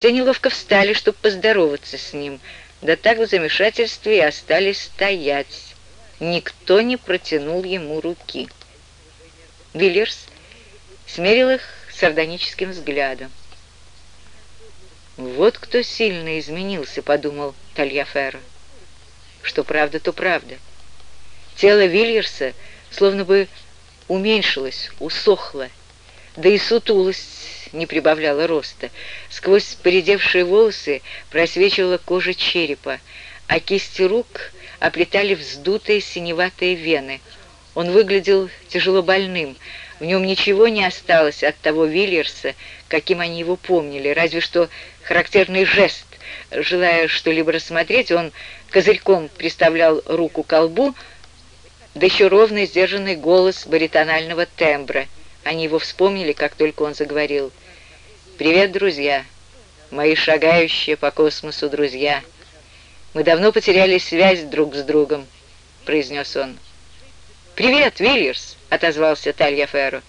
Все неловко встали, чтобы поздороваться с ним, да так в замешательстве и остались стоять. Никто не протянул ему руки. Виллерс смерил их сардоническим взглядом. «Вот кто сильно изменился», — подумал Тальяферро. Что правда, то правда. Тело Вильерса словно бы уменьшилось, усохло, да и сутулость не прибавляла роста. Сквозь поредевшие волосы просвечивала кожа черепа, а кисти рук оплетали вздутые синеватые вены. Он выглядел тяжело больным, в нем ничего не осталось от того Вильерса, каким они его помнили, разве что характерный жест. Желая что-либо рассмотреть, он козырьком приставлял руку к колбу, да еще ровный сдержанный голос баритонального тембра. Они его вспомнили, как только он заговорил. «Привет, друзья! Мои шагающие по космосу друзья! Мы давно потеряли связь друг с другом», — произнес он. «Привет, Вильерс!» — отозвался Талья Ферро.